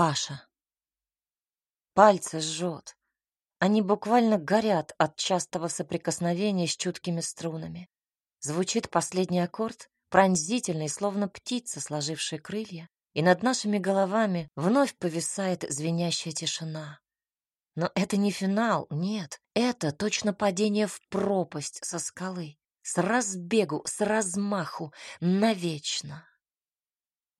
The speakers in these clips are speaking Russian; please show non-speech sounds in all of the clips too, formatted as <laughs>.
Паша. Пальцы жжет. Они буквально горят от частого соприкосновения с чуткими струнами. Звучит последний аккорд, пронзительный, словно птица, сложившая крылья, и над нашими головами вновь повисает звенящая тишина. Но это не финал, нет, это точно падение в пропасть со скалы, с разбегу, с размаху, навечно.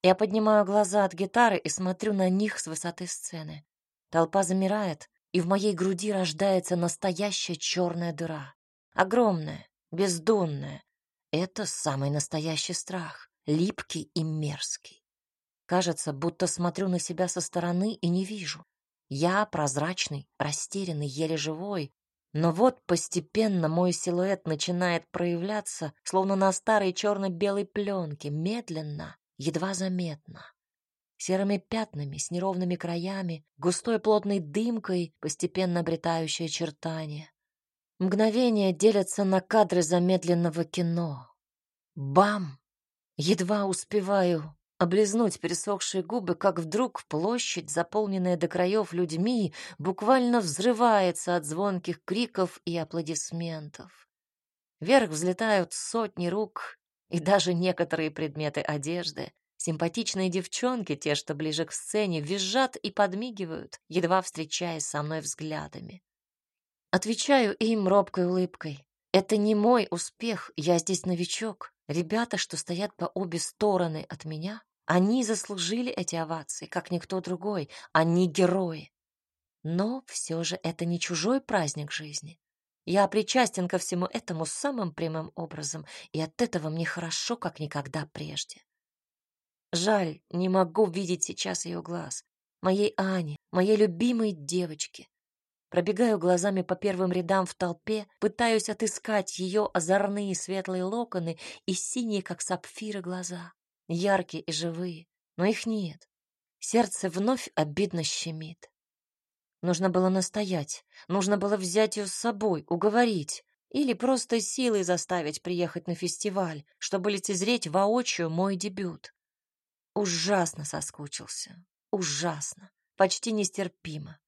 Я поднимаю глаза от гитары и смотрю на них с высоты сцены. Толпа замирает, и в моей груди рождается настоящая черная дыра. Огромная, бездонная. Это самый настоящий страх, липкий и мерзкий. Кажется, будто смотрю на себя со стороны и не вижу. Я прозрачный, растерянный, еле живой. Но вот постепенно мой силуэт начинает проявляться, словно на старой черно-белой пленке, медленно, едва заметно. Серыми пятнами с неровными краями, густой плотной дымкой, постепенно обретающей очертания. Мгновения делятся на кадры замедленного кино. Бам! Едва успеваю облизнуть пересохшие губы, как вдруг площадь, заполненная до краев людьми, буквально взрывается от звонких криков и аплодисментов. Вверх взлетают сотни рук, и даже некоторые предметы одежды. Симпатичные девчонки, те, что ближе к сцене, визжат и подмигивают, едва встречаясь со мной взглядами. Отвечаю им робкой улыбкой. Это не мой успех, я здесь новичок. Ребята, что стоят по обе стороны от меня, они заслужили эти овации, как никто другой. Они герои. Но все же это не чужой праздник жизни. Я причастен ко всему этому самым прямым образом, и от этого мне хорошо, как никогда прежде. Жаль, не могу видеть сейчас ее глаз. Моей Ани, моей любимой девочки. Пробегаю глазами по первым рядам в толпе, пытаюсь отыскать ее озорные светлые локоны и синие, как сапфиры, глаза. Яркие и живые, но их нет. Сердце вновь обидно щемит. Нужно было настоять, нужно было взять ее с собой, уговорить или просто силой заставить приехать на фестиваль, чтобы лицезреть воочию мой дебют. Ужасно соскучился, ужасно, почти нестерпимо.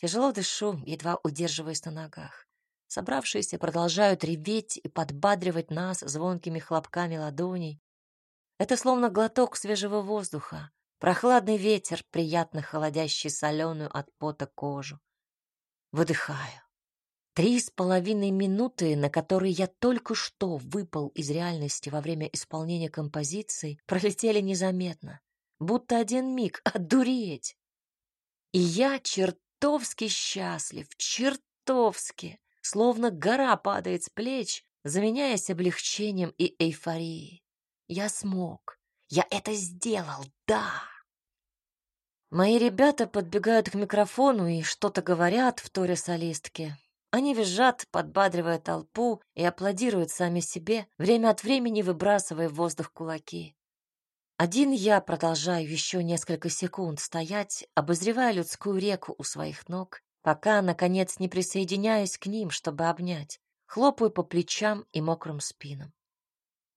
Тяжело дышу, едва удерживаясь на ногах. Собравшиеся продолжают реветь и подбадривать нас звонкими хлопками ладоней. Это словно глоток свежего воздуха, Прохладный ветер, приятно холодящий соленую от пота кожу. Выдыхаю. Три с половиной минуты, на которые я только что выпал из реальности во время исполнения композиции, пролетели незаметно, будто один миг одуреть. И я чертовски счастлив, чертовски, словно гора падает с плеч, заменяясь облегчением и эйфорией. Я смог. Я это сделал, да. Мои ребята подбегают к микрофону и что-то говорят в торе солистки. Они визжат, подбадривая толпу и аплодируют сами себе, время от времени выбрасывая в воздух кулаки. Один я продолжаю еще несколько секунд стоять, обозревая людскую реку у своих ног, пока, наконец, не присоединяюсь к ним, чтобы обнять. Хлопаю по плечам и мокрым спинам.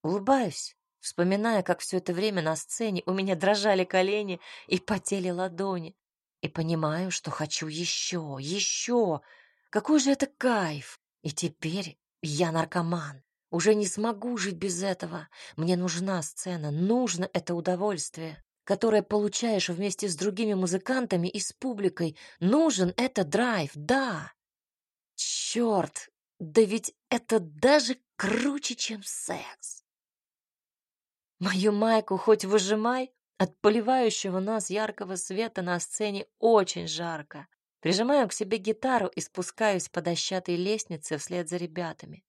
Улыбаюсь, вспоминая, как все это время на сцене у меня дрожали колени и потели ладони. И понимаю, что хочу еще, еще. Какой же это кайф! И теперь я наркоман. Уже не смогу жить без этого. Мне нужна сцена, нужно это удовольствие, которое получаешь вместе с другими музыкантами и с публикой. Нужен это драйв, да. Черт, да ведь это даже круче, чем секс. Мою майку хоть выжимай, от поливающего нас яркого света на сцене очень жарко. Прижимаю к себе гитару и спускаюсь по дощатой лестнице вслед за ребятами.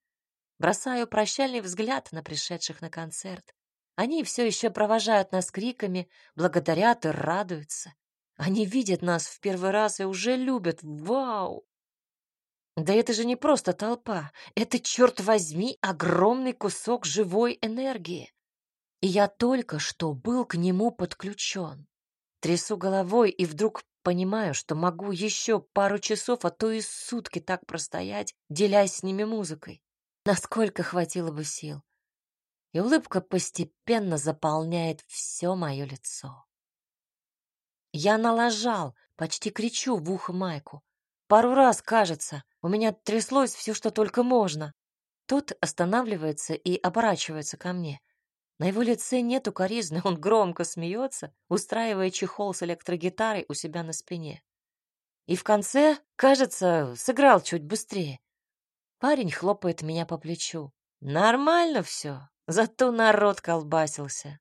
Бросаю прощальный взгляд на пришедших на концерт. Они все еще провожают нас криками, благодарят и радуются. Они видят нас в первый раз и уже любят. Вау! Да это же не просто толпа. Это, черт возьми, огромный кусок живой энергии и я только что был к нему подключен. Трясу головой и вдруг понимаю, что могу еще пару часов, а то и сутки так простоять, делясь с ними музыкой. Насколько хватило бы сил. И улыбка постепенно заполняет все мое лицо. Я налажал, почти кричу в ухо Майку. Пару раз, кажется, у меня тряслось все, что только можно. Тот останавливается и оборачивается ко мне. На его лице нет укоризны, он громко смеется, устраивая чехол с электрогитарой у себя на спине. И в конце, кажется, сыграл чуть быстрее. Парень хлопает меня по плечу. Нормально все, зато народ колбасился.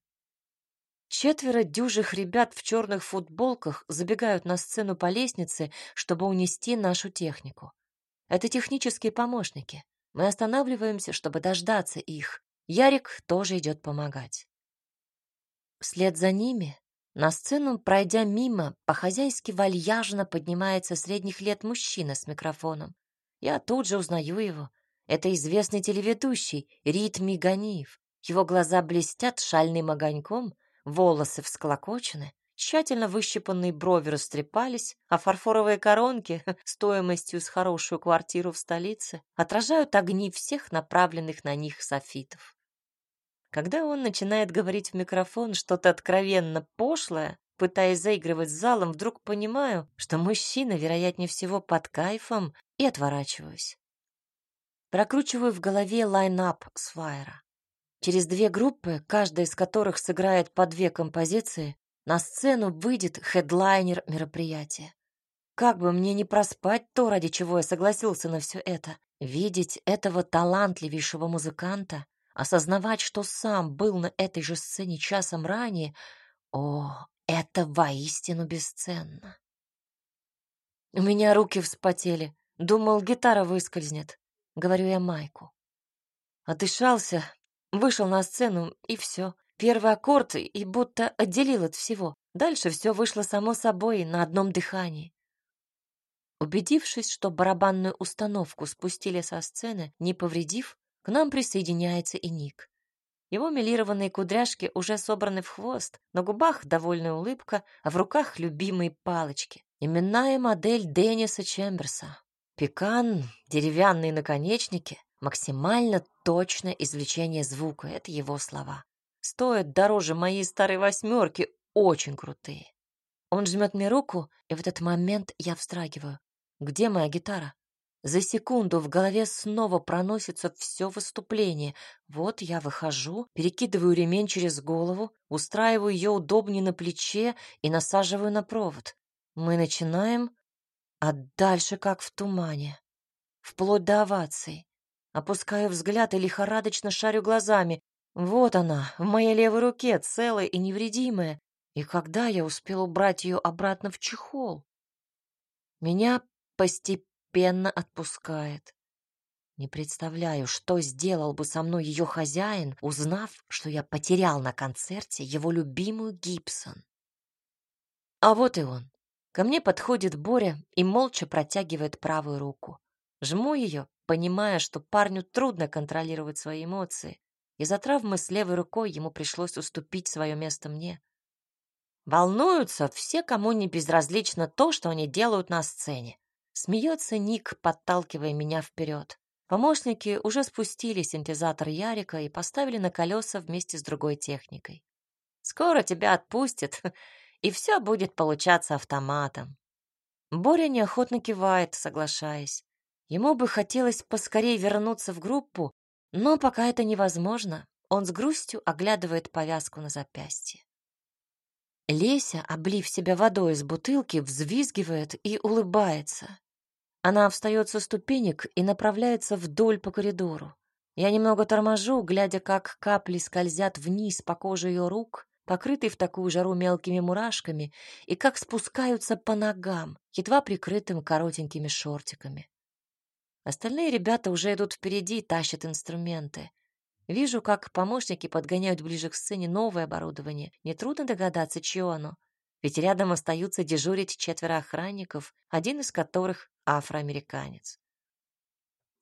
Четверо дюжих ребят в черных футболках забегают на сцену по лестнице, чтобы унести нашу технику. Это технические помощники. Мы останавливаемся, чтобы дождаться их. Ярик тоже идет помогать. Вслед за ними на сцену, пройдя мимо, по-хозяйски вальяжно поднимается средних лет мужчина с микрофоном. Я тут же узнаю его. Это известный телеведущий Рит Миганиев. Его глаза блестят шальным огоньком, Волосы всклокочены, тщательно выщипанные брови растрепались, а фарфоровые коронки, <laughs> стоимостью с хорошую квартиру в столице, отражают огни всех направленных на них софитов. Когда он начинает говорить в микрофон что-то откровенно пошлое, пытаясь заигрывать с залом, вдруг понимаю, что мужчина, вероятнее всего, под кайфом, и отворачиваюсь. Прокручиваю в голове лайн-ап с флаера. Через две группы, каждая из которых сыграет по две композиции, на сцену выйдет хедлайнер мероприятия. Как бы мне не проспать то, ради чего я согласился на все это, видеть этого талантливейшего музыканта, осознавать, что сам был на этой же сцене часом ранее, о, это воистину бесценно. У меня руки вспотели. Думал, гитара выскользнет. Говорю я Майку. Отдышался, Вышел на сцену, и все. Первый аккорд, и будто отделил от всего. Дальше все вышло само собой на одном дыхании. Убедившись, что барабанную установку спустили со сцены, не повредив, к нам присоединяется и Ник. Его милированные кудряшки уже собраны в хвост, на губах довольная улыбка, а в руках любимые палочки. Именная модель Денниса Чемберса. Пекан, деревянные наконечники, Максимально точное извлечение звука — это его слова. Стоят дороже моей старой восьмерки, очень крутые. Он жмет мне руку, и в этот момент я встрагиваю. Где моя гитара? За секунду в голове снова проносится все выступление. Вот я выхожу, перекидываю ремень через голову, устраиваю ее удобнее на плече и насаживаю на провод. Мы начинаем, а дальше как в тумане. Вплоть до оваций. Опускаю взгляд и лихорадочно шарю глазами. Вот она, в моей левой руке, целая и невредимая. И когда я успел убрать ее обратно в чехол? Меня постепенно отпускает. Не представляю, что сделал бы со мной ее хозяин, узнав, что я потерял на концерте его любимую Гибсон. А вот и он. Ко мне подходит Боря и молча протягивает правую руку. Жму ее, понимая, что парню трудно контролировать свои эмоции. Из-за травмы с левой рукой ему пришлось уступить свое место мне. Волнуются все, кому не безразлично то, что они делают на сцене. Смеется Ник, подталкивая меня вперед. Помощники уже спустили синтезатор Ярика и поставили на колеса вместе с другой техникой. Скоро тебя отпустят, <laughs> и все будет получаться автоматом. Боря неохотно кивает, соглашаясь. Ему бы хотелось поскорее вернуться в группу, но пока это невозможно, он с грустью оглядывает повязку на запястье. Леся, облив себя водой из бутылки, взвизгивает и улыбается. Она встает со ступенек и направляется вдоль по коридору. Я немного торможу, глядя, как капли скользят вниз по коже ее рук, покрытой в такую жару мелкими мурашками, и как спускаются по ногам, едва прикрытым коротенькими шортиками. Остальные ребята уже идут впереди, тащат инструменты. Вижу, как помощники подгоняют ближе к сцене новое оборудование. Нетрудно догадаться, чье оно. Ведь рядом остаются дежурить четверо охранников, один из которых афроамериканец.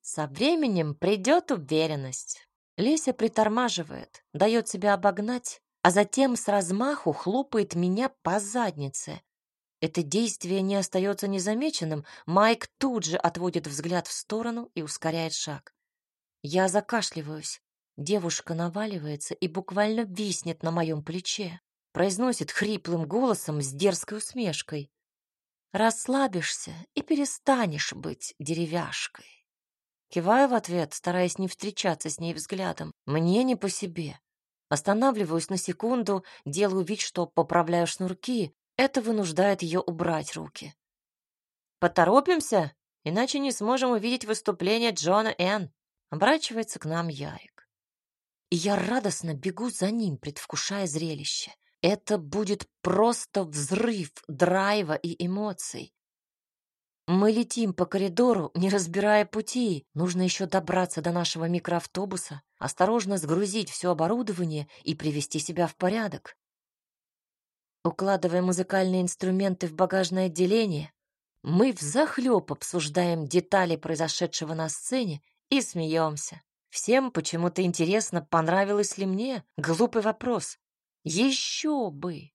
Со временем придет уверенность. Леся притормаживает, дает себя обогнать, а затем с размаху хлопает меня по заднице. Это действие не остается незамеченным. Майк тут же отводит взгляд в сторону и ускоряет шаг. Я закашливаюсь. Девушка наваливается и буквально виснет на моем плече. произносит хриплым голосом с дерзкой усмешкой. Расслабишься и перестанешь быть деревяшкой. Киваю в ответ, стараясь не встречаться с ней взглядом. Мне не по себе. Останавливаюсь на секунду, делаю вид, что поправляю шнурки. Это вынуждает ее убрать руки. «Поторопимся, иначе не сможем увидеть выступление Джона Н. Оборачивается к нам Ярик. И я радостно бегу за ним, предвкушая зрелище. Это будет просто взрыв драйва и эмоций. Мы летим по коридору, не разбирая пути. Нужно еще добраться до нашего микроавтобуса, осторожно сгрузить все оборудование и привести себя в порядок. Укладывая музыкальные инструменты в багажное отделение, мы взахлеб обсуждаем детали произошедшего на сцене и смеемся. Всем почему-то интересно, понравилось ли мне. Глупый вопрос. Еще бы!